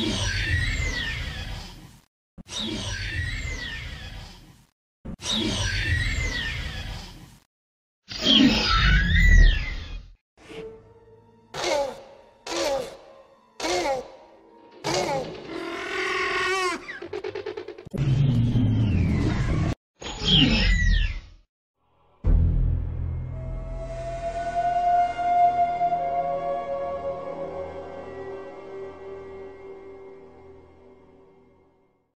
Yeah.